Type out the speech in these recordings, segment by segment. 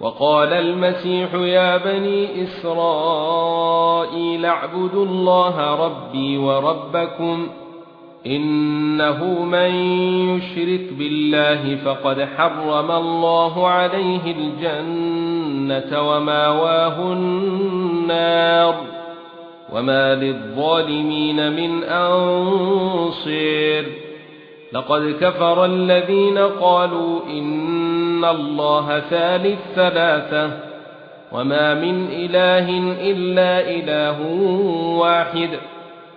وقال المسيح يا بني إسرائيل اعبدوا الله ربي وربكم إنه من يشرك بالله فقد حرم الله عليه الجنة ومأواه النار وما للظالمين من أنصير لقد كفر الذين قالوا إن الله ثالث ثلاثة وما من اله الا اله واحد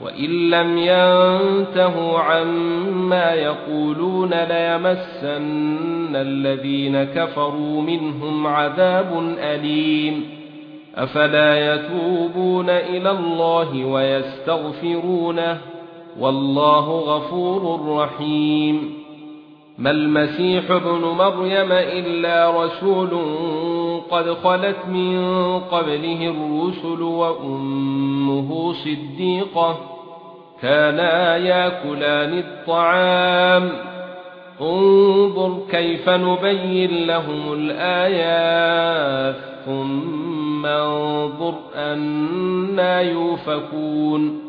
وان لم ينتهوا عما يقولون ليمسن الذين كفروا منهم عذاب اليم افلا يتوبون إلى الله ويستغفرونه والله غفور رحيم ما المسيح ابن مريم إلا رسول قد خلت من قبله الرسل وأمه صديقة كانا ياكلان الطعام. انظر كيف نبين لهم الآيات ثم انظر أنا يؤفكون